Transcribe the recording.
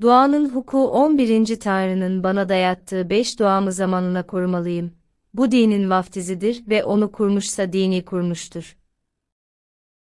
Duanın huku 11. Tanrı'nın bana dayattığı beş duamı zamanına korumalıyım. Bu dinin vaftizidir ve onu kurmuşsa dini kurmuştur.